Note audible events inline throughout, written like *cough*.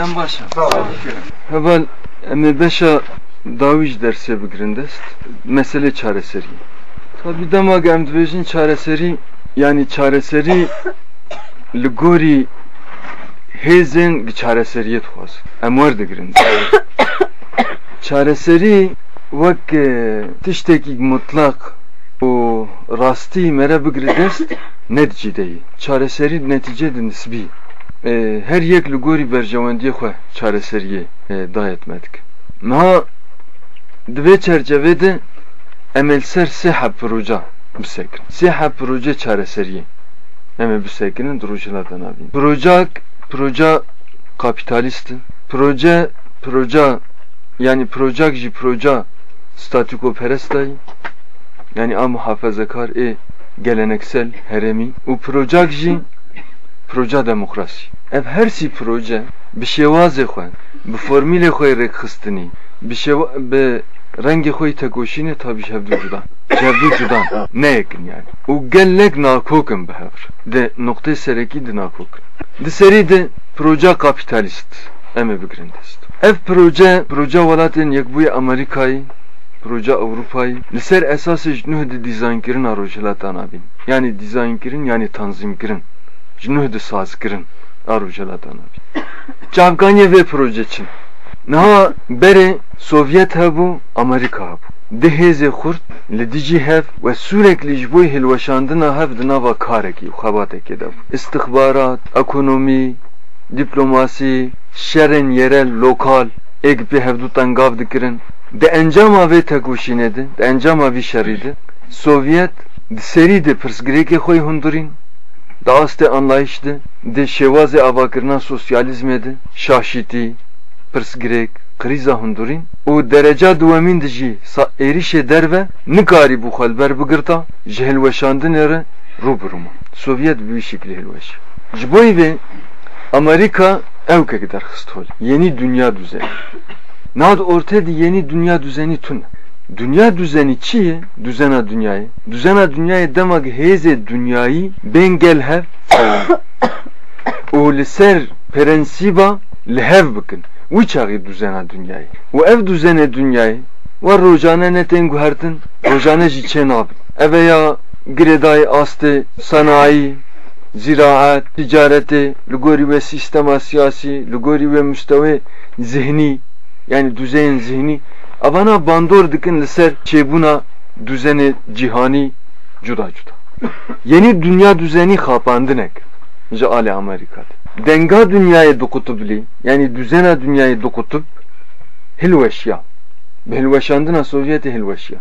Ben başım. Heval emi beşa daviş derse bigrindest. Mesele çareseri. Tabi dema gemdvejin çareseri yani çareseri ligori hezin çareseriyet xwaz. Em wer digrin. çareseri vek e, tiştekî mutlak û rastî mere bigire dest neticîdeyî. Çareserî neticede nisbî. E, her yek li gorî berjewendiyê xwe çareseriyê e, dayet medik. Niha divê çerçevê de em ê ser sê heb proja bisekin. Sê heb proje çareseriyê. Em ê bisekinin rojila danavîn. Projak proja kapitalist. Proje proja yani projak jî proja statüko perestayı yani a muhafazakar e geleneksel heremi u projak jî proja demokrasi ev her si proje bi şewazê xwe bi formîlê xwe rêkxistinî bi şewa bi rengê xwe tegoşînê ta bi jevdû cuda jevdû cudan neyekin yani û gelek nakokin bi hev de noktê serekî di nakokin di serî de proja kapitalist em ê bigirin ev proje proja welatên yekbûyê Amerikayê proje Avrupayı li ser esasê ji nuh di dîzaynkirina rojhilatan abîn yani dîzaynkirin yani tanzîmkirin ji nuh di sazkirin abîn çavkaniyê vê proje çin niha berê Sovyet hebû Amerika hebû di hêzê xurt li dijî hev ve sürekli ji bo hilweşandina hev di nava karekî û xebatekê de bû istixbarat ekonomî diplomasî şerên yerel lokal êk pê hevdû tengav dikirin. De encama vê tegoşînê de de encama vî Sovyet di serî de pirsgirêkê xwe hundirîn di astê anlayış de di şêwazê avakirina sosyalîzmê de şaşîtî pirsgirêk krîza hundirîn û dereca duwemîn de jî êrişê derve nikarî bû xwe bigirta ji hilweşandinê re rûbirûma Sovyet bi wî şeklî hilweş ji bo vê Amerika evkek derxist hol yeni dünya düzeni. Nad ortada yeni dünya düzeni tun. Dünya düzeni çiye? Düzena dünyayı. Düzena dünyayı demek heze dünyayı ben gel hev *coughs* o ser prensiba lehev bikin. Bu çağı düzena dünyayı. O ev düzene dünyayı var rojane ne tengu hertin rojane jiçen abi. Eve ya giredayı astı sanayi ziraat, ticareti, lugori ve sistema siyasi, lugori ve müsteve zihni yani düzeyin zihni avana bandor dikin liser çebuna düzeni cihani cuda cuda. Yeni dünya düzeni kapandınek. Ali Amerika'da. Denga dünyayı dokutubli yani düzena dünyayı dokutup hilveşya. Hilveşandına Sovyeti hilveşya.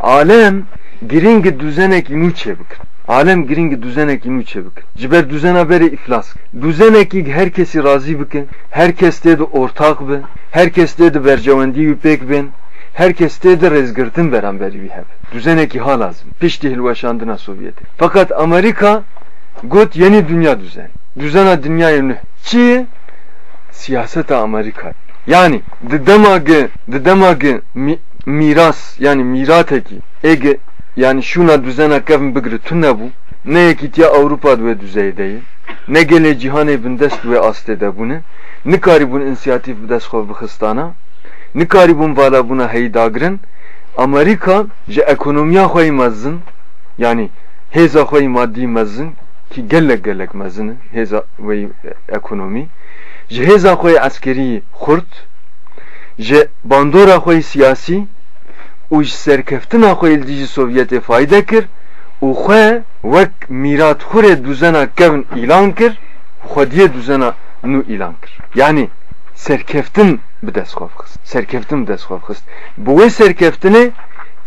Alem giringi düzenek inu çebik. Alem giringi düzenek inu çebik. Ciber düzen haberi iflas. Düzeneki herkesi razı bikin. Herkes dedi ortak be. Herkes dedi bercevendi yüpek ben. Herkes dedi rezgirtin veren beri bir hep. Düzeneki ha lazım. Pişti hilveşandına Sovyeti. Fakat Amerika got yeni dünya düzen. Düzena dünya yeni. Çi siyasete Amerika. Yani dıdamagı dıdamagı mi, miras yani mirateki ege yani şuna düzena kevin bigri tunne bu? Ne yekitiya Avrupa ve düzeydeyi? Ne gele cihanê bin dest ve astê de bûne nikarî bûn inisiyatif bi dest xwe bixistana nikarî bûn vala bûna heyî dagirin Amerika ji ekonomiya xwe yani hêza xwe maddî mezin ki gelek gelek mezin hêza ve ekonomî ji hêza xwe askerî xurt ji bandora xwe siyasî û ji serkeftina xwe li dijî Sovyetê fayde kir û xwe wek mîrat xurê düzena kevin îlan kir xwediyê düzena nû îlan kir yani serkeftin bi dest xwe xist serkeftin bi dest xwe xist bi wê serkeftinê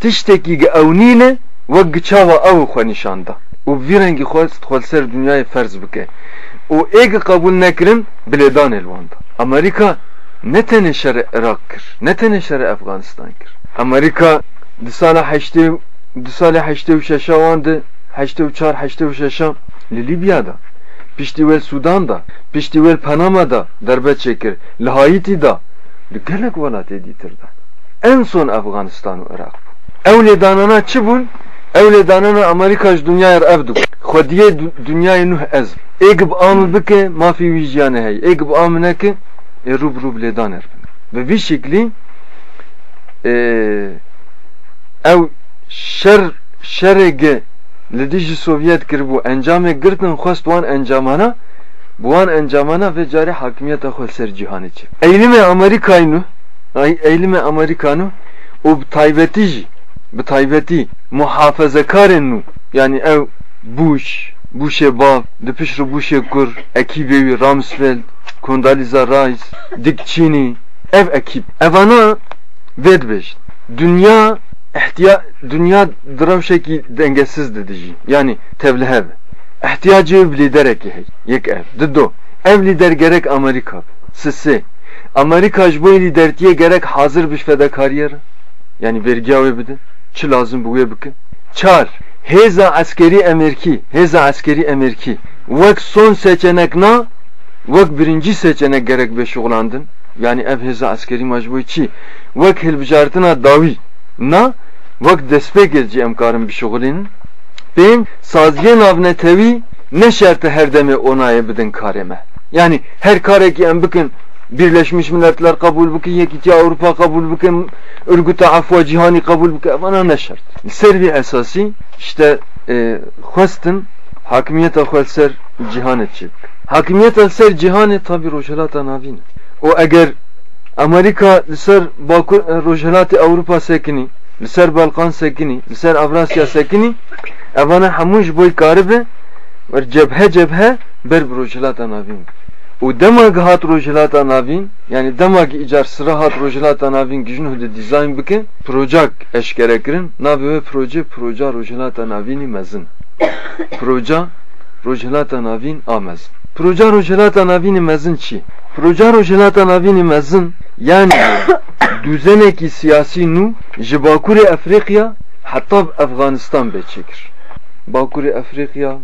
tiştekî ewnîne wek giçava ew xwe nîşanda û vî rengî xwe ser dünyayê ferz bike û êgî qebûl nekirin bilêdanê li wan da Amerika ne tenê şerê Iraq kir ne tenê şerê Efganistan Û şeşa wan de heştê û çar heştê û şeşa li Libyada piştî wel Sudan'da piştî wel Panama'da derbe çekir. Li Haiti da li gelek welatê dîtir da en son Efganistan û Iraq bû ew lê danana çi bûn ew lê danana Amerika ji dünyaya ev dibû xwediyê dünyayê nûh ez. Êgib amil bike mafî wî jiyanê heye êgib amil neke e rub rub ledan erbin. Ve bir şekli ee, ev şer şerege lidiji Sovyet kirbu encame girtin xwest wan encamana buan encamana ve cari hakimiyete xwe ser cihanê çi eylime Amerikaynu eylime Amerikanu û bi taybetî jî bi taybetî muhafezekarên nû yani ev Bush Bushê bav di pişt re Bushê kur ekîbê wî Ramsfeld Kondaliza Rice Dick Cheney ev ekîb evana vedbeş dünya ihtiya dünya dravşeki dengesiz dedici yani tevlihev ihtiyacı bir lider eki yek ev. Dido ev lider gerek Amerika. Sisi. Amerika bu lider diye gerek hazır bir fedakariyer. Yani vergi avı bidin çi lazım bu bikin çar. Heza askeri emerki heza askeri emerki vek son seçenek na vek birinci seçenek gerek be vek hilbijartına davi na vek despek edici emkarın bir şuğulinin ben saziye navne tevi ne şerti her deme onaya bidin kareme yani her kare ki em bikin Birleşmiş Milletler kabul bike, yekiti Avrupa kabul bike, örgüte afva cihani kabul bike, bana ne şart? Servi esası işte e, khwestin hakimiyet ser cihan etçik. Hakimiyet ser cihan tabi rojelata navin. O eğer Amerika ser Bakur rojelati Avrupa sekini, ser Balkan sekini, ser Avrasya sekini, evana hamuş boy karibe, ve cebhe cebhe ber rojelata navin. و دماغ هات روجلاتا ناوین yani دماغ icar sıra hat rojelata navin gücün hüde dizayn bikin projek eşkere kirin navi ve proje proje rojelata navini mezin proje rojelata navin amez proje rojelata navini mezin çi? Proje rojelata navini mezin yani *coughs* düzeneki siyasi nu ji Bakurê Afrika hatta Afganistan beçekir Bakurê Afrika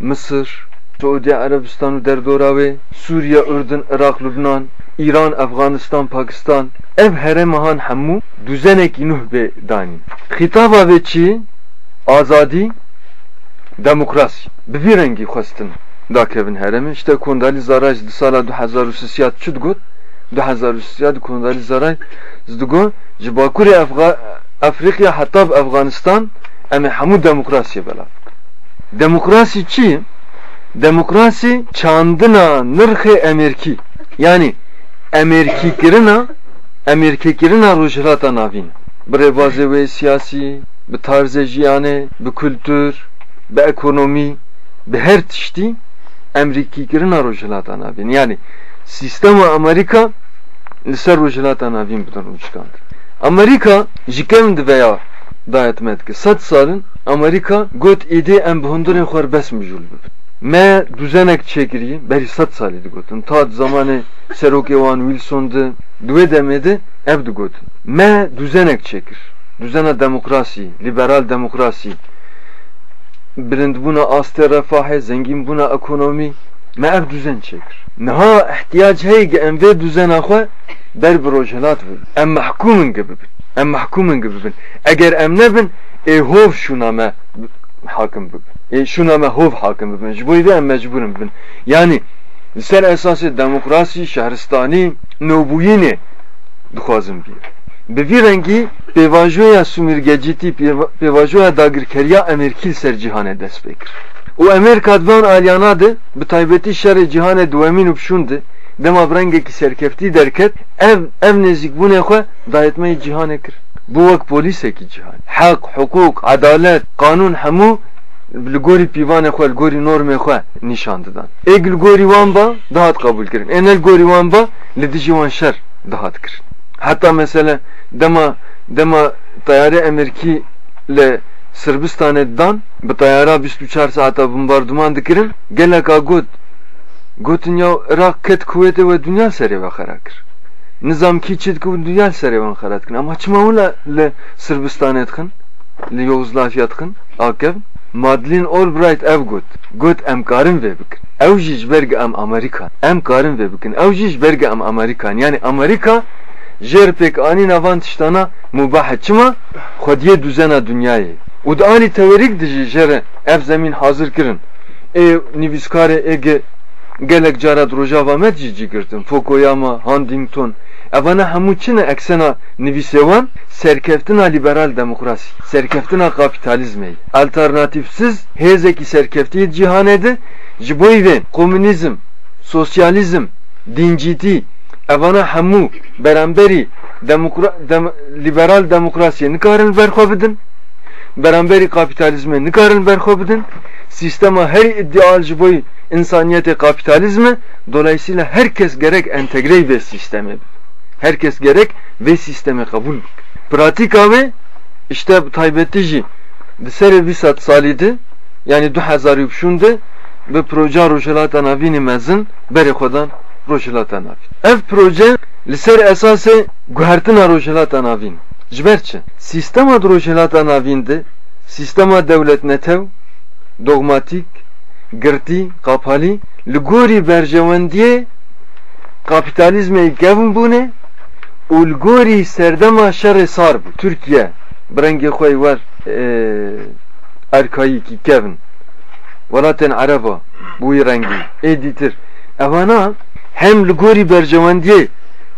Mısır Suudi Arabistan û derdora Suriye, Ürdün, Irak, Lubnan, İran, Afganistan, Pakistan ev heremahan hemû düzenekî nuh bê danîn. Xîtaba vê çi? Azadî demokrasi. Bi vî rengî xwestin dakevin heremê işte kondalî zaraj di sala 2003 çi digot 2003 kondalî zaraj digot ji Bakurê Afrika heta Afganistan em ê hemû demokrasiye belav. Demokrasi çi? demokrasi çandına nırhı emerki yani emerki kirina emerki kirina rojrata navin. Brevaze ve siyasi bi tarzı jiyane bi kültür bi ekonomi bi her tişti emerki kirina rojrata navin yani sistema Amerika liser rojrata navin bidon uçkandır Amerika jikemdi veya dayetmet ki sat salın Amerika got idi em bihundurên xwe bes mijul bibin. Me düzenek çekiriyi beri sat salidi gotun ta zamanı Serokevan Wilson'dı duve demedi evdi gotun me düzenek çekir. Düzene demokrasi liberal demokrasi bilind buna aste refahı zengin buna ekonomi me ev düzen çekir. Neha ihtiyaç hey ki em ve düzen akwa ber projelat bin em mahkumun gibi bin em mahkumun gibi bin. Eğer em ne bin? E hov şuna me hakim bibin e şuna me hov hakim bibin ji boî em mecburim bibin yani ser esasê demokrasî şehristanî nobûyînê dixwazim bî bi vî rengî pêvajoya sumirgecîtî pêvajoya dagirkeriya emerkîl ser cîhanê dest pê kir. Û Amerka divan alyana de bi taybetî şerê cîhanê duwemîn û pişûn de dema rengekî serkeftî derket ev ev nêzîkbûnê xwe dayetmeyê cîhanê kir. Bu wek polîsekî cîhan hek hukuk adalet kanûn hemû li gorî pîvanê xwe li gorî normê xwe nîşan didan. Ê li gorî wan ba dihat qabûl kirin. Ê ne li gorî wan ba li dijî wan şer dihat kirin heta mesele dema dema tayarê Emerkî li Sırbistanê dan bi tayara 24 saata bombardıman dikirin geleka got. Gotin ya Irak ket kuvvete ve dünya serê ve xera kir. Nizam ki çit ku dünya serê ve dikin ama çima wila li Sırbistanê dikin li Yugoslavya dikin akev. Madeleine Albright ev got. Got em karin ve bikin. Ew jî berge em Amerikan. Em karin ve bikin. Ew jî berge em Amerikan. Yani Amerika tiştana mubah çima xwediye düzena dünyayê û di anî tewerîk dijî jêre ev zemîn hazır kirin ê nivîskarê êge gelek carat rojava jî cîgirtin Fukuyama, Huntington evana hemû çi ne eksena nivîsewan serkeftina liberal demokrasi serkeftina kapitalizmê alternatifsiz hêzekî serkeftiyê cîhanê de ji bo vê komünizm sosyalizm dincîtî evana hemû beramberî demokra dem liberal demokrasiye nikarin berxwe bidin beramberî kapitalizme nikarin berxwe bidin sistema her ideal ji bo insaniyete kapitalizmi dolayısıyla herkes gerek entegre ve sistemi herkes gerek ve sistemi kabul pratika ve işte taybetici disere visat salidi yani 2003'ünde ve proje rojelata navini mezin khodan navin ev proje liser esası guhertina rojelata navin jberçe sistema rojelata navinde sistema devlet netev dogmatik girtî kapalî li gorî berjewendiyê kapitalizmê kevin bûne û li gorî serdema şerê sar bû Türkiye bi rengê xwe wer erkayîkî kevin welatên Ereba bûyî rengî ê dîtir evana hem li gorî berjewendiyê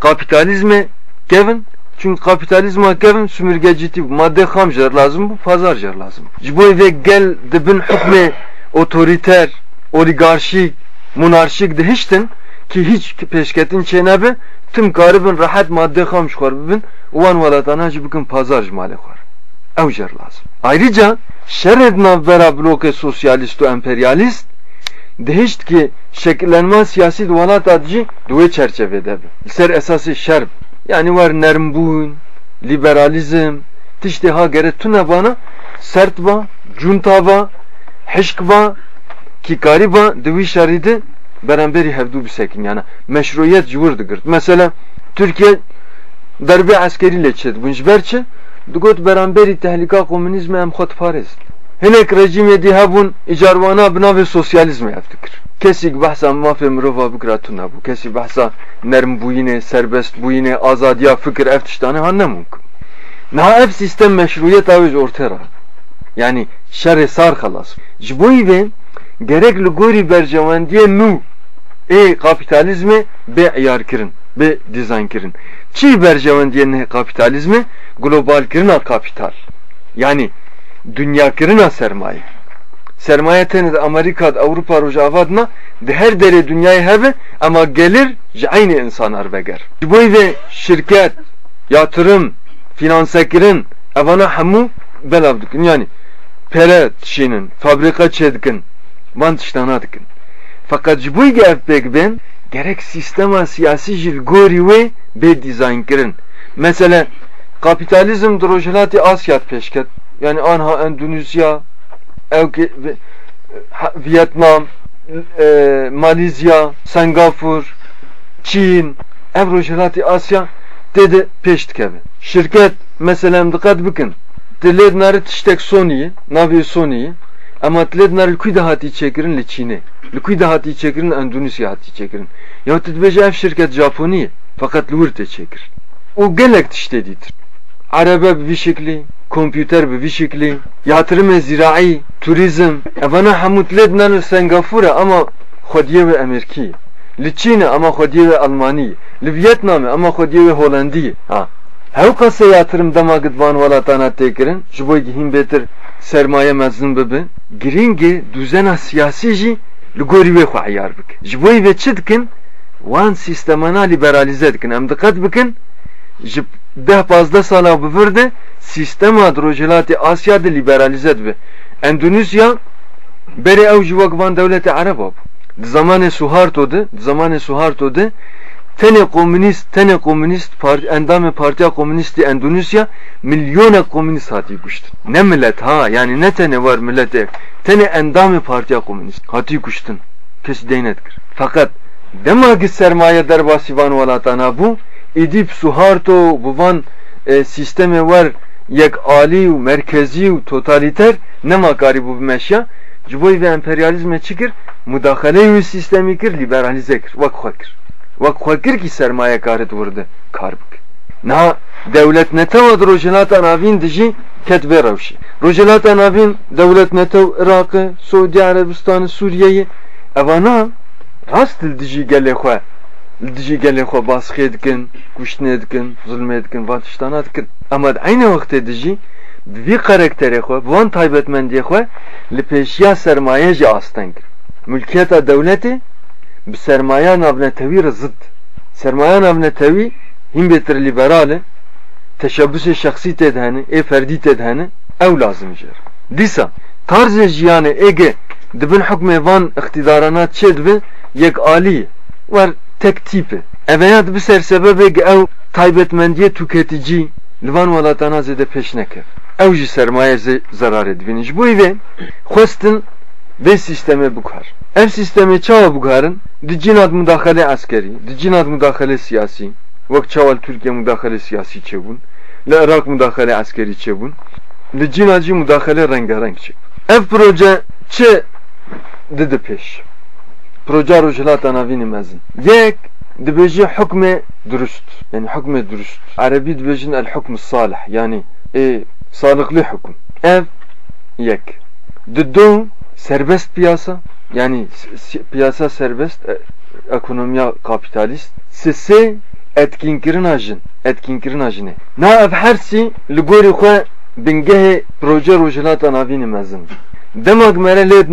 kapitalizmê kevin çünkü kapitalizma kevin sümürgeciti madde xam lazım bu pazar lazım. Ji bo ve gel dibin hükme otoriter, oligarşik, monarşik de hiçtin ki hiç peşketin çenebi tüm garibin rahat madde xam xwar bibin wan welatana jî bikin pazar ji malê xwar. Ew lazım. Ayrıca şered navbera bloke sosyalist û emperyalist dehişt ki şekillenme siyasi welat jî duwe çerçevede bi. Ser esası şer yani var nermbun, liberalizm, tişti ha gere tune bana sert ba, junta ba, hişk ba, ki gariba devi şeridi beraberi hevdu bisekin yani meşruiyet cıvır dıgırt. Mesela Türkiye darbe askeriyle çed bunç berçe dugot beraberi tehlika komünizme em xot parez. Hinek rejim yedi habun icarvana bina ve sosyalizme yaptıkır. Kesik bahsa mafya mirova bikratuna bu. Kesik bahsa nerm buyine, serbest buyine, azadiya fikir ev tiştane hanne mumkin. Na ev sistem meşruiyet aviz ortera. Yani şer sar halas. Jboy ve gerek li gori bercevendiye nu e kapitalizmi be iyar kirin, be dizayn kirin. Çi bercevendiye ne kapitalizmi? Global kirin kapital. Yani dünya kirin sermaye sermaye teni de Amerika'da Avrupa rojavadna de her dere dünyayı hebe ama gelir aynı insanlar beger. Bu ve şirket, yatırım, finansekirin evana hamu belavdikin yani pere tişinin, fabrika çedikin, van tiştana dikin. Fakat bu ev ben gerek sistema siyasi jil gori ve be dizayn kirin. Mesela kapitalizm drojelati Asyat peşket yani anha Endonezya, Vietnam, e, Malezya, Singapur, Çin, Evrojilati Asya dedi peşt kebe. Şirket mesela dikkat bikin. Diled nari tiştek Sony'yi, navi Sony'yi ama diled nari da hati çekirin li Çin'e. Lkuy da hati çekirin Endonezya hati çekirin. Ya tedbeje ev şirket Japoniye fakat lurte çekir. O gelek tiştedidir. Arabe bir şekli, bir şekli, yatırım zirai, turizm, evana hamutlet nan Singapur'a ama Xodiye ve Ameriki. Li Çin'e ama Xodiye ve Almani. Li Vietnam'e ama Xodiye ve Hollandi. Ha. Hev kase yatırım dama gıdvan walatana tekirin, jiboy gihim betir sermaye mezun bebe. Giringi düzena siyasi ji li gori ve xu ayar bik. Jiboy ve çidkin, wan sistemana liberalize dikin. Dikkat bikin, ji ده پازده سالا بورده سیستم ادروجلات آسیا ده لیبرالیزه به اندونزیا بری او جوگوان دولت عرب اب زمان سوهارتو ده زمان سوهارتو ده tene komünist tene komünist parti endame partiya komünisti Endonezya milyona komünist hati kuştun. Ne millet ha yani ne tene var millete tene endame partiya komünist hati kuştun. Kes değnetkir. Fakat demagi sermaye derbasivan valatana bu Sisteme var yek ali u merkezi u totaliter ne makari bu meşya. Ciboy ve emperyalizme çıkır müdahale sistemi kir liberalize kir vak khakir vak khakir ki sermaye karet vurdu karbık na devlet neta rojelata navin diji ketbe ravşi. Rojelata navin devlet neta Irak'ı Suudi Arabistan'ı Suriye'yi evana rast li dijî gelê gelê xwe baskê dikin kuştinê dikin zulmê dikin van tiştana dikin ama aynı bi vî karakterê xwe bi van taybetmendiyê xwe li pêşiya sermaye jî astan kir. Mülkiyeta devletê bi sermaya navnetewî re zid sermaya navnetewî hîn bêtir liberal e teşebbüsê şexsî tê de hene ê ferdî tê de hene ew lazim jêr. Dîsa tarzê jiyanê êge dibin hukmê van iktidarana çê dibe yek alî war tek tîp e eveya dibi sersebebê ew taybetmendiye tüketicî li van welatana zêde pêş nekev ew jî sermaye dibînin ji bo vê xwestin vê sistemê bikar ev sistemê çawa bikarin di cînat müdaxele askerî di cînat müdaxele siyasî wek çawa li Türkiye müdaxele siyasî çêbûn li Irak müdaxele askerî çêbûn li cînat jî müdaxele rengarenk çêbûn ev proje çi didi pêş proja rojhilata navînê mezin yek dibêjî hukmê durust yani hukmê durust Erebî dibêjin el hukm salih. Yani e sağlıklı hukm. Ev yek. Di serbest piyasa. Yani piyasa serbest e, ekonomiya kapitalist. Sisi etkinkirin ajin etkinkirin ajine na ev hersi li gorî xwe proje rojhilata navînê mezin demak mere lêd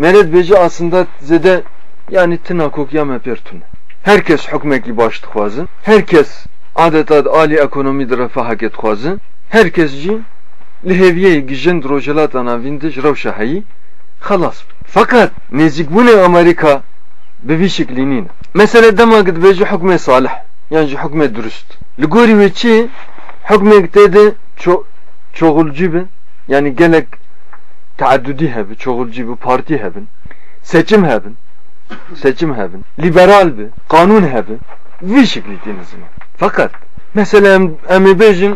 mere dibêje aslında zede yani tina kokya me pêr tune herkes hukmekî baş dixwazin herkes adeta alî ekonomî di refahekê dixwazin herkes jî li hêviyeyê gijind rojhilata navîn de ji rewşa heyî xelas fakat nêzîkbûnê Amerika bi vî şeklî nîne mesela demak dibêje hukmê salih yani ji hukmê durust li gorî wê çi hukmêk tê de çoğulcî be yani gelek taaddüdî hebe çoğulcî bi partî hebin seçim hebin seçim hebin liberal bi kanun hebin şeklî tîne ziman fakat mesela em, em ê bêjin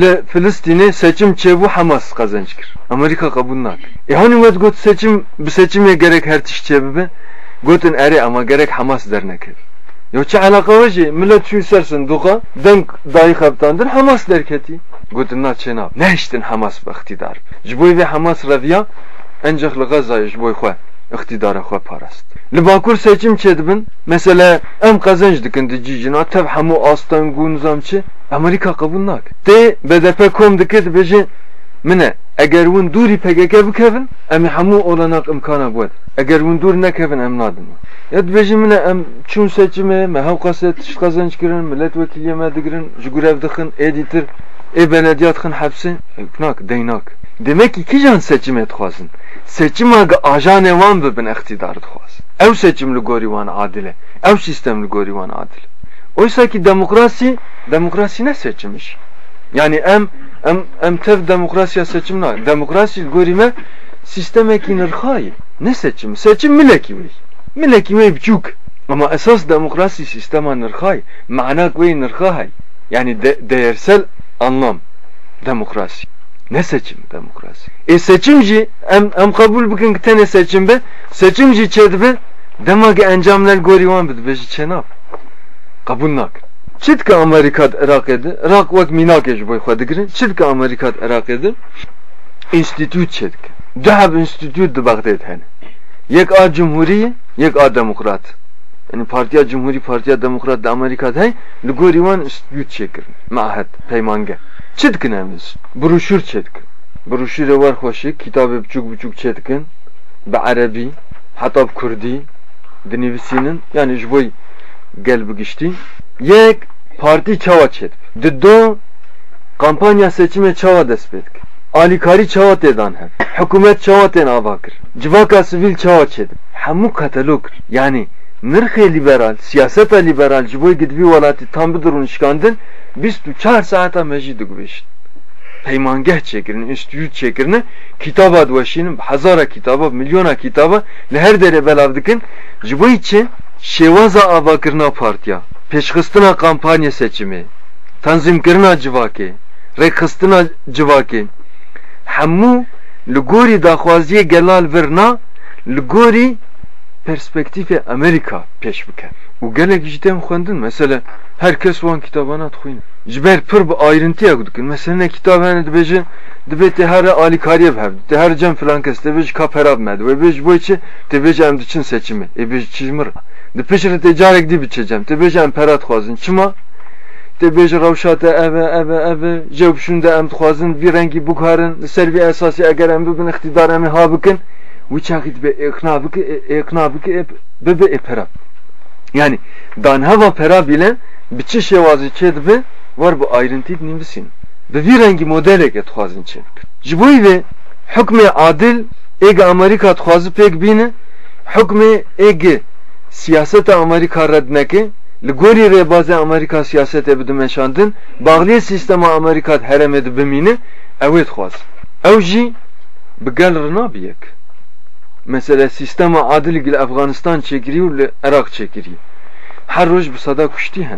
li Filistinê seçim çêbû Hamas kazanç kir Amerika kabul nak e hani wet got seçim bi seçimê gerek her tiş çêbibe gotin erê ama gerek Hamas dernekir Yo çi alaka ve jî millet çû ser sinduqa denk dayî xebtandin Hamas derketî gotin na çêna ne hiştin Hamas bi iktidar? Ji bo vê Hamas li Gazayê ji bo xwe iktidara xwe parast. Li Bakur seçim çêdibin mesela em qezenc dikin di cîcina tev hemû astan çi Amerika qebûl nak tê BDP kom dike dibêje mine eger win dûrî PKK bikevin em ê hemû olanak imkana bwed eger win dûr nekevin em nadin ya dibêjin mine em çûn seçimê me hew qase tiş qezenc kirin milletvekîliyê me digirin ji gurev dixin êdî tir ê belediya dixin hepsê nak deynak demek ki kîjan seçimê dixwazin? Seçima ge ajanê wan bibin iktidar dixwazin. Ew seçim li gorî wan adil e ew sistem li gorî wan adil e oysa ki demokrasi demokrasi ne seçimiş yani em em em tev demokrasiya seçim na demokrasi li gorî me sistemekî nirxayê ne seçim? Seçim milekî wê milekî wê biçûk ama esas demokrasi sistema nirxayê manak wê nirxa yani de, değersel anlam. Demokrasi. Ne seçim demokrasi? E seçimci em em kabul ki tane seçim be. Seçimci çedbe demek encamlar goriwan bid beji çenap. Kabul nak çitka Amerikat Irak edi? Irak vak minak ej boy xwedigrin çitka Amerikat Irak edi? İnstitut çetk. Dehab institut di Bagdad hene. Yek a cumhuriye yek a demokrat. Yani Partiya Cumhuri Partiya Demokrat da Amerika hay li gorî wan institut çekirin mahed peymange. Çi dikin em broşür çedikin broşürê war xweşik kitabê biçûk biçûk çedikin bi erebî heta bi kurdî dinivîsînin yani ji bo gel bigiştî yek partî çawa çedib di do kampanya dest pê dikin alîkarî çawa têdan hev hikûmet çawa tên ava kir. Civaka sivîl çawa çedib hemû katalog yani nirxê liberal siyaseta liberal ji bo gidivî welatî tam bidirûn şikandin 24 saata mecid gubişt peymangeh çekirin, institut çekirin, kitaba dveşinin, hazara kitaba, milyona kitaba, li her dere belav dikin, ji bo için şevaza avakirina partiya, peşxistina kampanya seçimi, tanzimkirina civakê, rêxistina civakê, hemû li gorî daxwaziye gelal virna, li gorî perspektîfê Amerika pêş bike. û gelek ji tem xwendin. Mesela herkes wan kitabana dixwîne Ciber pır bu ayrıntıya kudukin. Mesela ne kitap hani dibeci dibeti her ali kariye bhev. De her cem filan kes dibeci kap herab med. Ve beci bu içi dibeci em için seçimi. E beci çizmir. De peşire ticarek di biçeceğim. Dibeci em perat huazın. Çıma? Dibeci ravşata eve eve eve. Cevbşun da em huazın bir rengi bukarın. Servi esası eger em bugün iktidar emi habikin. Uçakit be ikna biki e, ikna biki bebe e perab. Yani danhava perab ile biçi şevazi çedbi var bu ayrıntıyı nimbisin. Ve bir rengi modele get xwazin çe. Jiboy ve hükmü adil ege Amerika xwazı pek bine hükmü ege siyasete Amerika redneke Ligori rebaze Amerika siyasete bidim eşandın bağlı sistema Amerika herem edib bimine evet xwaz. Ev jî bi gel rına biyek. Mesela sistema adil gil Afganistan çekiriyor le Irak çekiriyor. Her roj bi sada kuşti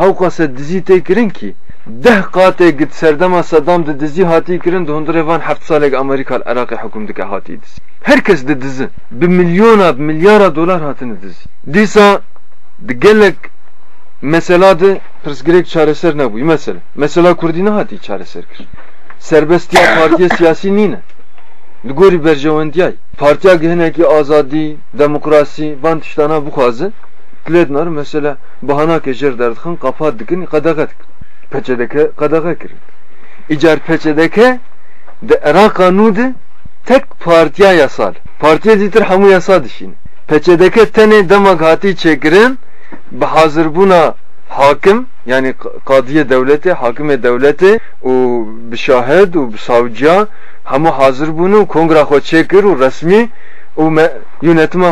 Dizi Hawqasa dizî tê kirin ki deh qatê git serdema Saddam di dizî hatî kirin di hundirê van heft salek Amerika li Iraqê hukûm dike hatî dizî. Herkes di dizi. Bi milyona bi milyara dolar hatine dizî. Dîsa di gelek mesela de pirsgirêk çareser nebûyî mesela. Mesela Kurdî ne hatî çareser kir. Serbestiya partiye *laughs* siyasî nîne. Li gorî berjewendiyayê. Partiya gihinekî azadî, demokrasî, van tiştana bixwaze Klednar mesela bahana kejer derdixin kafa dikin qadaqa dikin. Peçedeke qadaqa kirin. İcar peçedeke de Irak'a nude tek partiya yasal. Partiya ditir hamu yasa dişin. Peçedeke tene demak hati çekirin hazır buna hakim yani kadiye devleti, hakime devleti o bişahed o savcıya hamu hazır bunu kongra xo çekir o resmi o yönetime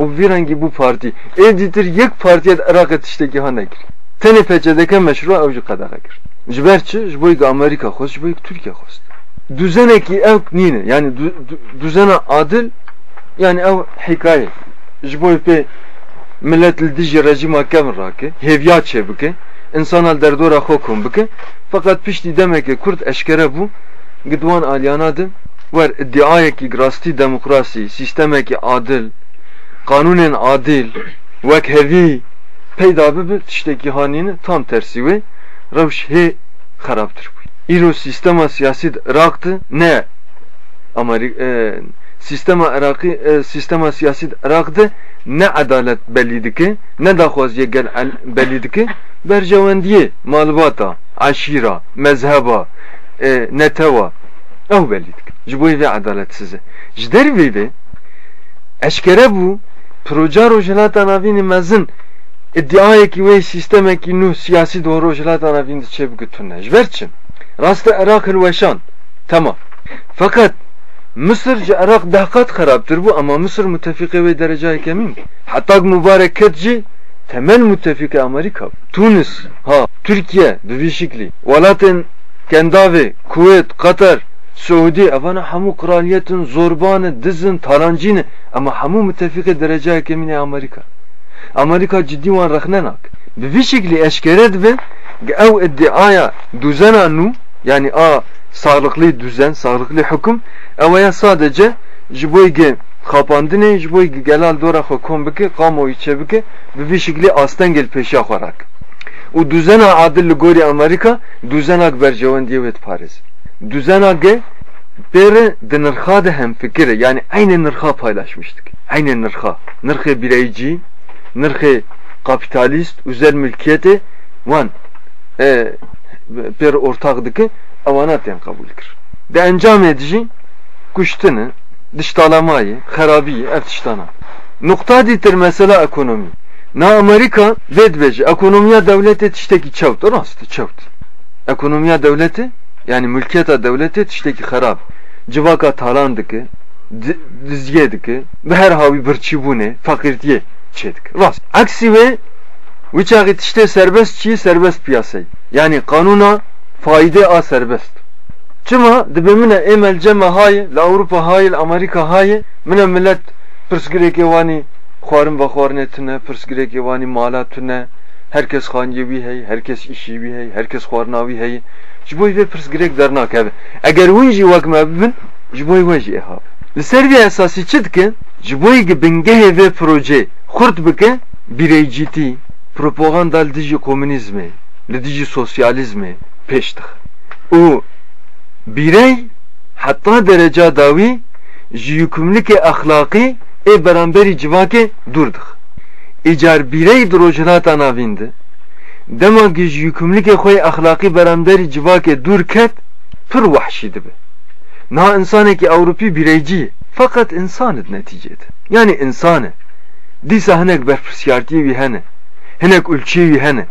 û vî rengî bû partî ê dîtir yek partiye Iraqê tiştekî ha nekir tenê peçedeke meşru ew jî qedexe kir ji ber çi ji bo yek Amerika bo yek Türkiye xwest düzenekî ew nîne yani düzena adil yani ew hikaye. Ji bo pê millet li dijî rejima kevin rake hêviya çê bike insana derdora xwe kom bike. Fakat piştî demeke Kurd eşkere bû gidwan alyana din wer iddiayekî rastî demokrasî sistemekî adil kanûnên adil wek hevî peyda bibe tiştekî hanîne tam tersî wê rewş hê xerabtir bû îro sistema siyasî Iraq de ne? Amerika e, sistema Iraqî e, sistema siyasî Iraq de ne adalet belî dike ne daxwaziye gel belî dike berjewendiyê malbata aşîra mezheba e, belî dike ji bo vê edaletsizê ji dervê vê eşkere bû proja rojhilata navînê mezin iddiayekî wê sistemekî nû siyasî doğru rojhilata navîn di çê bigitune ji ber çi rast Iraq hilweşan tamam fakat Mısır ji Irak dehqat xerabtir bu ama Mısır müttefikê ve dereceye kemin. Hatta mübarek ketci temel müttefiki Amerika. Tunis, ha, Türkiye, bir şekli. Velatin Kendavi, Kuveyt, Katar, Suudi, evana hamu kraliyetin zorbanı, dizin, tarancini ama hamu müttefiki dereceye kemine Amerika. Amerika ciddi wan rexnenak. Bir şekli eşkere dibe ev iddiaya düzena nu yani a sağlıklı düzen, sağlıklı hüküm evaya sadece jiboyge kapandine jiboyge gelal dora hukum bike kamuoyu çebike bir şekli aslen gel peşa korak. O düzena adil gori Amerika düzenak bercevan diye Paris. Düzenage beri de nırha da hem fikir yani aynı nırha paylaşmıştık. Aynı nırha. Nırhı bireyci, nırhı kapitalist, özel mülkiyeti van e, bir ortakdaki avanat yani kabul kır. De encam edici kuştunu, dıştalamayı, harabiyi, eftiştana. Nokta ditir mesela ekonomi. Na Amerika vedbeci, ekonomiya devleti tişteki çavt, rastı çavt. Ekonomiya devleti, yani mülkiyeta devleti tişteki harab. Civaka talandiki, dizgediki, ve her havi bir çibune, fakirdiye çedik. Rast. Aksi ve Uçağı işte serbest çi serbest piyasayı. Yani kanuna faide a serbest. Çıma dibimine emel cema hayi, la Avrupa hayi, Amerika hayi, mine millet pırsgireki vani xwarin ve xwarinetine, pırsgireki vani malatine, herkes xancevi hey, herkes işi hey, herkes xwarinavi hey. Jiboy ve pırsgirek dernak hebe. Eğer winji vak mebin, jiboy winji ehab. Li servi esası çitkin, jiboy gibi bingehe ve proje, xurt bike, bireyciti, propaganda li dijî komünizmê li dijî sosyalizmê pêş dixe û birey heta dereca dawî ji yükümlülükê axlaqî ê beramberî civakê dûr dema ki ji yükümlülükê xwe axlaqî beramberî civakê dûr ket pir wahşî dibe na insanekî Avrupî bireycî fakat insanı neticede yani insanı dîsa hinek berpirsiyartî wî hene hinek ulçî wî hene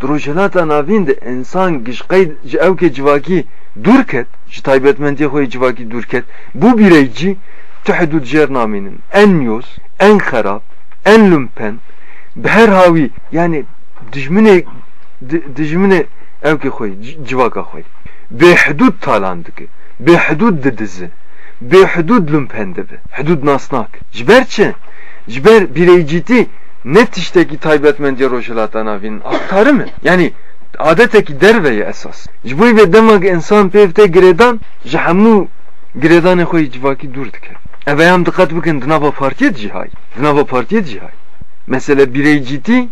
Drojelata navîn de insan gişqey ji evkê civakî dûr ket ji taybetmendiyê xwe civakî dûr ket bu hudud jêr namînin en yoz en xerab en lumpen bi her yani dijminê dijminê evkê xwe civaka xwe bêhudud talan dike bêhudud didize bêhudud lumpen dibe hudud nasnak ji ber çi ji ber bireycîtî ne tişteki taybetmendiye roşelata navin aktarı mı? Yani adeteki derveye esas. Jboy ve demek insan pevte giredan jahamu giredan khoy civaki dur dike. Eveyam dikkat bakın dınava partiye cihay. Dınava partiye cihay. Mesela bireyciti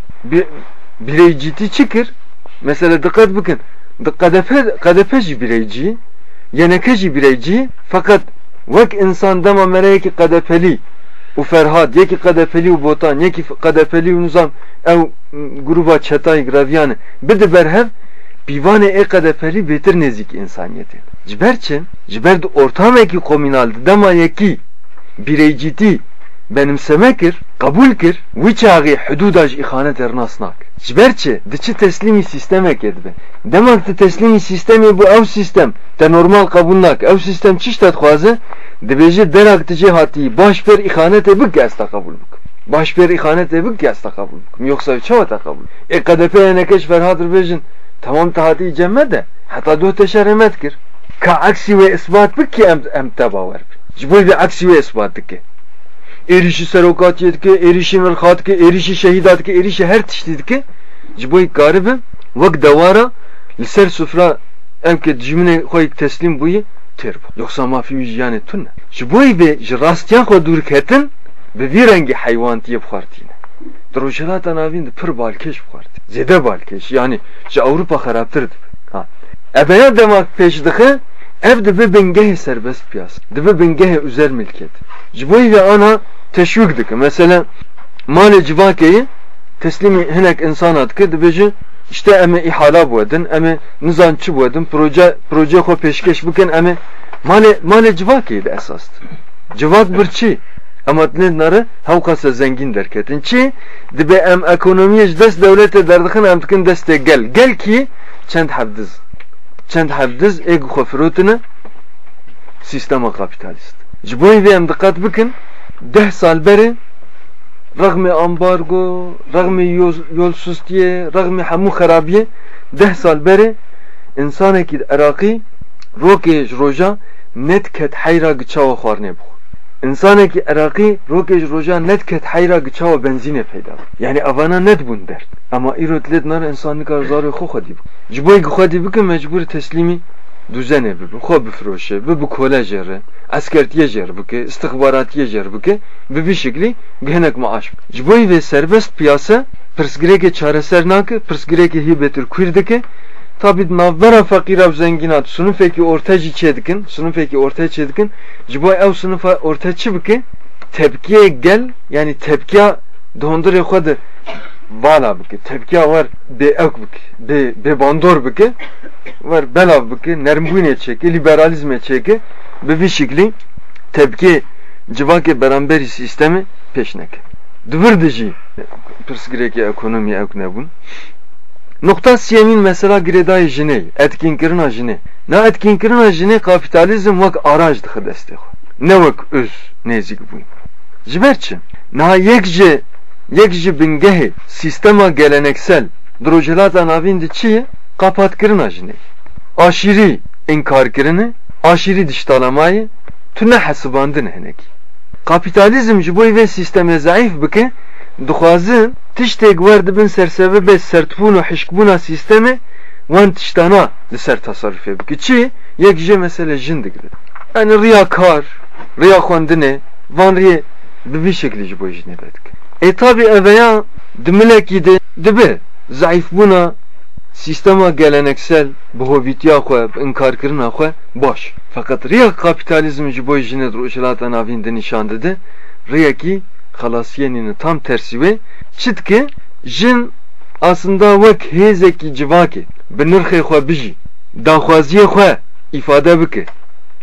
bir bireyciti çıkır. Mesela dikkat bakın. Kadefe kadefeci bireyci yenekeci bireyci fakat vak insan dema mereki kadefeli u Ferhat yeki kadefeli u Botan yeki kadefeli u Nizam ev gruba çetay gravyan bir berhev pivane e kadefeli betir nezik insaniyeti. Ciber çin, ciber de ortameki komünaldi dema yeki bireyciti benimsemekir, kabulkir, viçağı hududaj ihanet ernasnak. Ciberçi, dıçı teslimi sistemek edbe. Demek de teslimi sistemi bu ev sistem, te normal kabulnak, ev sistem çiştet xwazı, dibêje derak ticê hatî başper îxanetê bik esta kabul bikim başper îxanetê bik esta kabul bikim yoksa çawa te kabul. E qedepeyê nekeş ferhat bêjin tamam te hatî cemme de heta du teşer emet kir ka aksî wê isbat bik ki em em te bawer bin ji bo vê aksî wê isbat dike êrişî mirxat dike êrişî şehîdat dike êrişî her tiştî dike ji bo karibim wek dewara li ser sufra ev ke dijminê xwe teslîm bûyî tır yoksa mafi yani tunne ji boy be ji rastiyan xwe dûr ketin bi vî rengî heywantiye bixwartîne di rojhilata navîn de pir balkêş bixwartî zêde balkêş yani xerabtir dibe ha. Ebeya demak pêş dixe ev dibe bingehê serbest piyasa dibe bingehê üzer milket ji ve ana teşvik dike mesela malê civakeyê teslimi hinek insana dike dibêje işte eme ihala bu edin, eme nizançı bu edin, proje proje ko peşkeş buken eme male male civak idi esas. Civak bir çi. Ama narı havkasa zengin derketin çi dibe em ekonomiye dest devlete derdikin em tikin deste gel. Gel ki çend havdiz çend hevdiz eg xofirotine sistema kapitalist. Ji bo vê em diqqet bikin deh sal berê ragmê ambargo, ragmê yolsuztiye, ragmê hemû xerabiye deh sal berê insanekî Iraqî rokê ji roja net ket heyra giçawa xwarinê bixwe. انسان که عراقی روکش روژا نت کت حیرا گچاو بنزینه پیدا یعنی اوانا ند بون درد اما ایرو تلید نار انسان نکار زارو خو خودی بکن جبوی خودی بکن مجبور تسلیمی düzene bibi, xo bifroşe, bi bu kole jere, askertiye jer bike, istihbaratiye jer bike, bi bir şekli genek maaş. Jiboy ve serbest piyasa pirsgireke çareser nakı, pirsgireke hibetür kuirdike, Tabi navvera fakir av zengin at. Sınıf eki orta çedikin. Sınıf eki orta çedikin. Cibo ev sınıfa orta çibikin. Tepkiye gel. Yani tepkiye dondur kodu. Vala bıkı. Tepkiye var. Be ek bıkı. Be, be bandor bıkı. Var belav bıkı. Nermbune çeki. Liberalizme çeki. Be bir şekli tepki civake beraber sistemi peşnek. Dıvır dışı. Pırs greki ekonomi ek ne bun. Nokta siyemin mesela giredayı jine, etkin kirina jine. Ne etkin kirina jine kapitalizm vak araj dıkı destek. Ne vak öz nezik bu. Jiberçi. Na yekce yekce bingehi sistema geleneksel drojelata navindi çi kapat kirina jine. Aşiri inkar kirini aşırı diştalamayı tüne hesabandın henek. Kapitalizm ji boy ve sisteme zayıf bike dixwazin tiştek wer dibin serseve be sertbûn û hişkbûna sisteme wan tiştana li ser tasarrufê bike. Çi? Yek ji mesele jin digire. Yani riyakar, riya xwendinê, van riyê bi vî şeklî ji bo jînê vedike. E tabi eveya di milekî de dibe zayıf buna sistema geleneksel bu hovitiya xwe inkar kirina xwe baş fakat riya kapitalizm ji bo jine rojilata navîn de nîşan dide xelasiyenîne tam tersi ve çitke jin aslında vek hêzekî civakê bi nirxê xwe bijî. Daxwaziyê xwe ifade bike.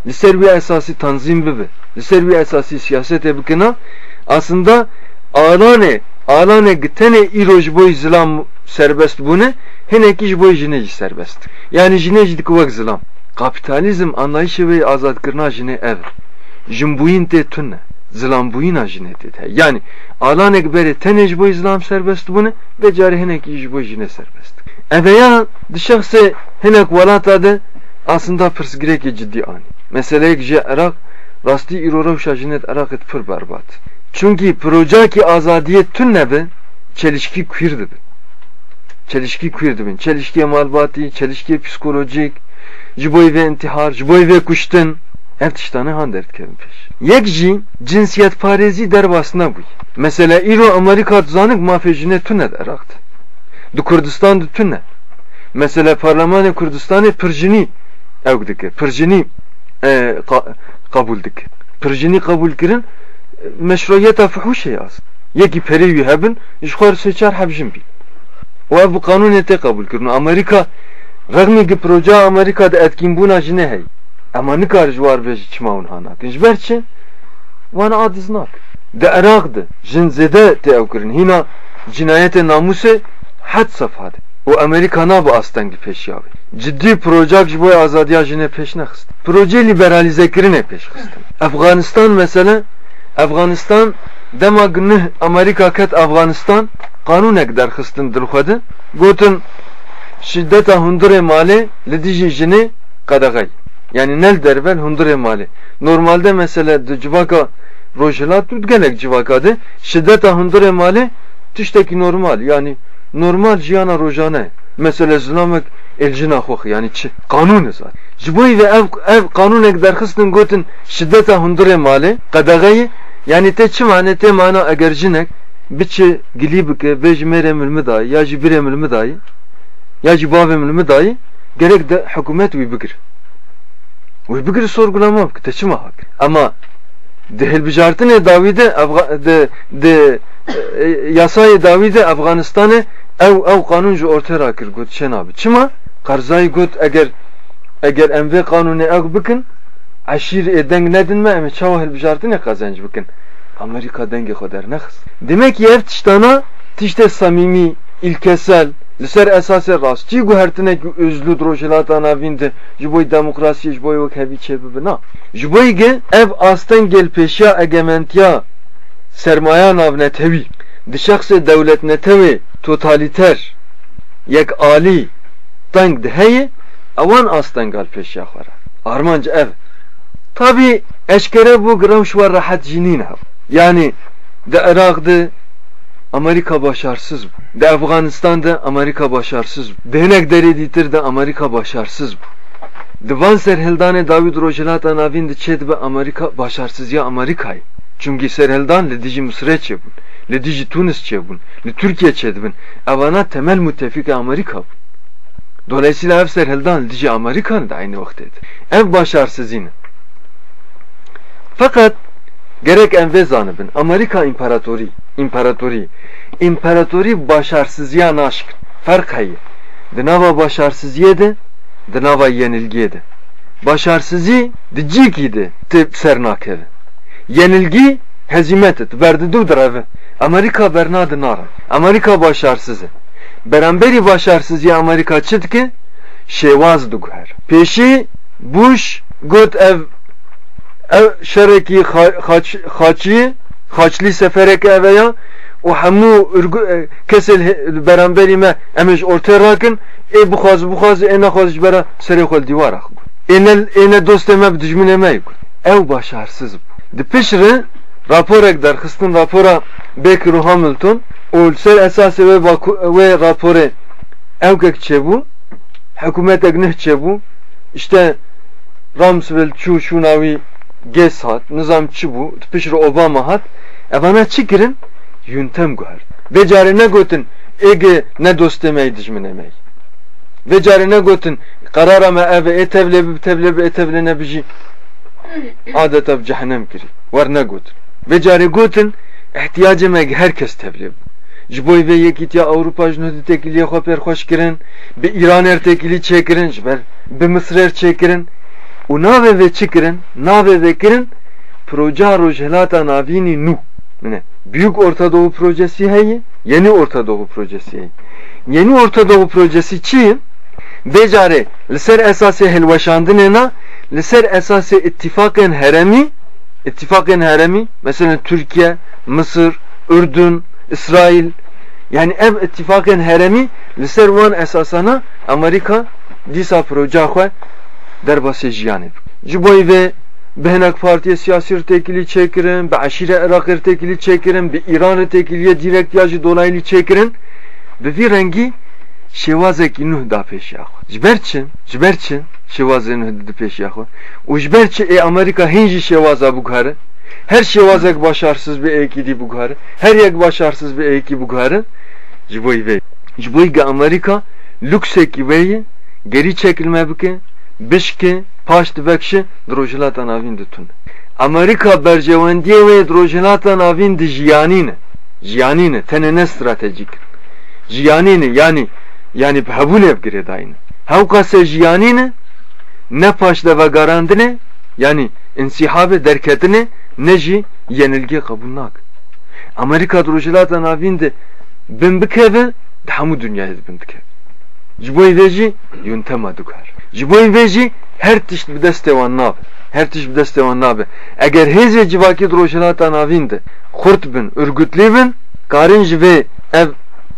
Li ser wî esasî tanzîm bibe. Li ser wî esasî siyasetê aslında alane alane gitene îro ji zilam serbest bûne hinekî ji bo jine jî serbest. Yani jine jî dike wek zilam. Kapitalizm anlayışı ve azadkirina jine ev. Jimbuyîn tê tune zilambuyîna jine tê te yani alanek berê tenê ji bo zilam serbest bûne ve carî hinekî ji bo jine serbest eveya şexsê hinek welata de aslında pirsgirêkê ciddi ani meseleyek ji Irak rastî îro rewşa jinet Iraqê pir berbat çünkü projaki azadiye tün nebe çelişki queer dibin. Çelişki queer dibin. Çelişki malbati, çelişki psikolojik, jiboy ve intihar, jiboy ve kuştun. Hep tiştane han dert kerim peş. Yek ji cinsiyet parezi derbasına bu. Mesela İro Amerika zanık mafejine tünet Irak'ta. Du Kurdistan du tüne. Mesela parlamento Kurdistan'ı pırjini evdike. Pırjini e, ka, kabul dik. Pırjini kabul kirin meşruiyeta fuhuş yaz. Yeki perivi hebin, işxwar seçar hebjin bi. Ve bu kanun te kabul kirin. Amerika ragmi ki proje Amerika'da etkin buna jine hey. Ama ne kadar jwar be çmaun hana. Kinjber çi? Wana adiznak. De Irak'dı. Jin zede te evkirin. Hina cinayete namuse had safhade. O Amerika na bu astengi peş yavi. Ciddi projek ji boy azadiya jine peş ne xist. Proje liberalize kirine peş xistin. Afganistan mesela Afganistan dema gnih Amerika ket Afganistan kanunek derxistin dilxwedi gotin şiddeta hundure mali li dijî jinê qedexey yani nel dervel hundure mali normalde mesela civaka rojhilat tu gelek civaka de şiddeta hundure mali tiştekî normal. Yani normal jiyana rojane. Mesela zilamek elcina xwe yani çi kanun zat. Ji bo ve ev ev kanunek derxistin gotin şiddeta hundure mali qedexeyê yani te çi mane te mana eger jinek biçi gili bike ve jmere milmi dayı ya ji bire milmi dayı ya ji bave milmi dayı gerek de hükümet vi bikir vi bikir sorgulama bike te çi ma hak ama de helbijartine davide de de e, yasayı davide Afganistan'ı ev ev kanun ju ortaya rakir gut çen abi. Çima karzayı gut eğer eğer emve kanunu ev bikin aşir eden nedin mi? Emi çava helbijartı ne kazancı bikin Amerika denge kadar nexs demek ki ev tiştana tişte samimi ilkesel Liser esase rastçı guhertine ki özlü drojilata navinde jiboy demokrasi jiboy vak hevi çebi bina. Jiboy ge ev astan gel peşya egementiya sermaya navne tevi. Di şahse devlet netevi totaliter. Yek ali. Tang deheye avan astan gal peşya khara armanc ev. Tabi eşkere bu gramş var rahat jinin hav. Yani de Irak'da Amerika başarısız bu. De Afganistan'da Amerika başarısız bu. Denek dereditir de Amerika başarısız bu. Divan serheldane David Rojelata navin de çed be Amerika başarısız ya Amerika'yı. Çünkü serheldan le dici Mısır'a çebun. Le dici Tunis çebun. Le Türkiye çedbin. Avana temel müttefik Amerika bu. Dolayısıyla ev serheldan le dici Amerika'nın da aynı vakteydi. Ev başarısız yine. Fakat gerek enve zanıbın Amerika imparatori imparatori imparatori başarısızlığa naşk fark hayır dinava başarısızlığa de dinava yenilgiye de. Başarısızı dicik idi tip sernakeve yenilgi hezimet et verdi dudur evi. Amerika bernadı nara Amerika başarısızı. Beramberi başarısızlığa Amerika çıtki şevaz duguher. Peşi Bush got ev ev şereki xaçi xaçli seferek evaya o hemu kesel beramberi me emiş ortaya rakın e bu xaz bu xaz e naxaz bera seri xol divar akh enel ene dost me dijmin me ev başarsız de peşre rapor ek der xistin rapora Baker Hamilton o ser esas ve ve rapore ev kek çebu hükümet egneh çebu işte Rumsfeld çu şunavi GES hat, nizam çi bu, pişir Obama hat, evana çi kirin, yöntem guhar. Ve cari ne gotin, ege ne dost demeyi dijmin emeyi. Ve cari ne gotin karara me eve etevle tevle etevle ne biji adeta cehennem kiri. Var ne gotin. Ve cari gotin ihtiyacı meg herkes tevle. Ji bo vê yekî ya nû tekiliye xwe pêr xweş kirin, bi Îran er ji ber bi Misr er çêkirin û navê vê çi kirin? Navê vê kirin Proja Rojhelata Navînî nû. Ne? Büyük Orta Doğu Projesi heye, Yeni Orta Doğu Projesi heye. Yeni Orta Doğu Projesi çi? Becare li ser esasê hilweşandinê li ser esasê ittifakên heremî ittifakên heremî mesela Türkiye, Mısır, Ürdün, İsrail yani ev ittifakın heremi li ser wan esasana Amerika dîsa proja jiyanê ji bo vê bi hinek partiye siyasî têkilî çêkirin bi eşîre Iraqê têkilî çêkirin bi İranê têkiliye direkt ya jî dolaylı çêkirin bi vî rengî şêwazekî nuh da çi ji ber çi şêwazê nuh di û ji ber çi ê Amerika hin jî şêwaza bikare her şevazek başarısız bir ekidi bu garı. Her yek başarısız bir eki bu garı. Jiboy ve. Jiboy ge Amerika lükseki veyi geri çekilme bike bişke paşt vekşi drojilata navin ditun. Amerika bercevendiye ve drojilata navin di jiyanine. Jiyanine tene ne stratejik. Jiyanine yani yani habul ev giredayine. Havka se jiyanine ne paşta ve garandine yani insihabe derketine neji yenilgi kabul nak. Amerika drojilata navinde bin bikeve damu dünyaya bin bikeve. Jiboy veji yöntema dukar. Jiboy veji her tiş bir destevan nabe. Her tiş bir destevan nabe. Eğer heze civaki drojilata navinde kurt bin, örgütlü bin, karınj ve ev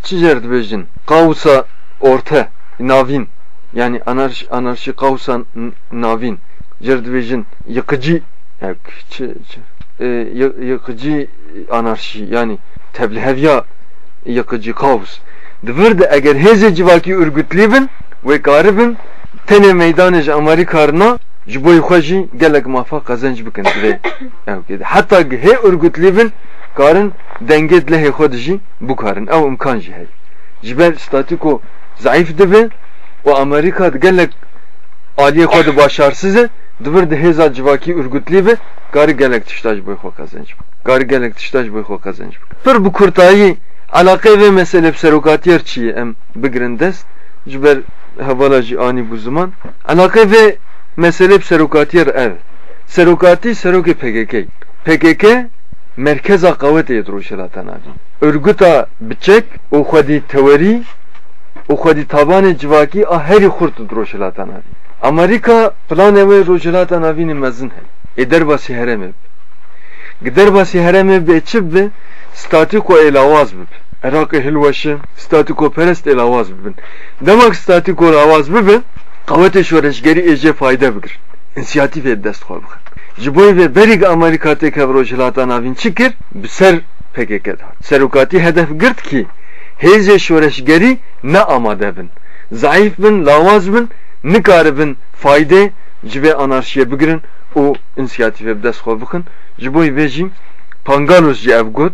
çizer bejin, kavsa orta, navin, yani anarşi, anarşi kavsa navin, cerdvejin, yıkıcı yani e, yıkıcı anarşi yani tebliğevya yıkıcı kaos. Dıvırdı eğer heze civaki örgütlübün ve karibin tene meydanıcı Amerikarına jiboy xoji gelek mafa kazanç bikin ve *coughs* hatta he örgütlübün karın dengetle he xodji bu karın ev imkan ji hey. Jiber statiko zayıf dibe o Amerika gelek aliye xodu başarsızı Dvir de heza civaki örgütlü ve gari gelek tiştaj boy xo kazanç. Gari gelek tiştaj boy xo kazanç. Per bu kurtayı alaka ve mesele serokatiyer çiye em bigirin dest. Jiber havalacı ani bu zaman. Alaka ve mesele serokatiyer ev. PKK. PKK merkeza kavvet yedroşelatan abi. Örgüta biçek o xwedi teweri o xwedi tabanı civaki a heri xurt droşelatan abi. Amerika plan ewe rojilata navini mezin he. E derbasi hereme. Giderbasi hereme be çib be statiko elavaz bib. Irak hilwaşı statiko perest elavaz bibin. Demek statiko elavaz bibin kavete şoreşgeri ece fayda bigir. İnisiyatif et dest bixin. Ji bo ve berig Amerika te kev rojilata navin çikir bi ser PKK da. Serukati hedef girt ki heze şoreşgeri ne amade bin. Zayıf bin, lavaz bin, nikaribin fayde cibe anarşiye bigirin o inisiyatife dest xwe bixin ji bo vê jî pangalos ji ev got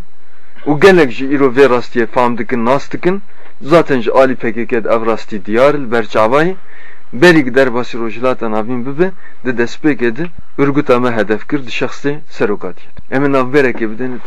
û gelek ji îro vê rastiye fam dikin nas dikin zaten ji alî PKK ev rastî diyar li ber çavayê berî derbasî rojilata navîn bibe di destpêkê de ûrguta me hedef kir di şexsê serokatiyê em ê navberekê bidin bidin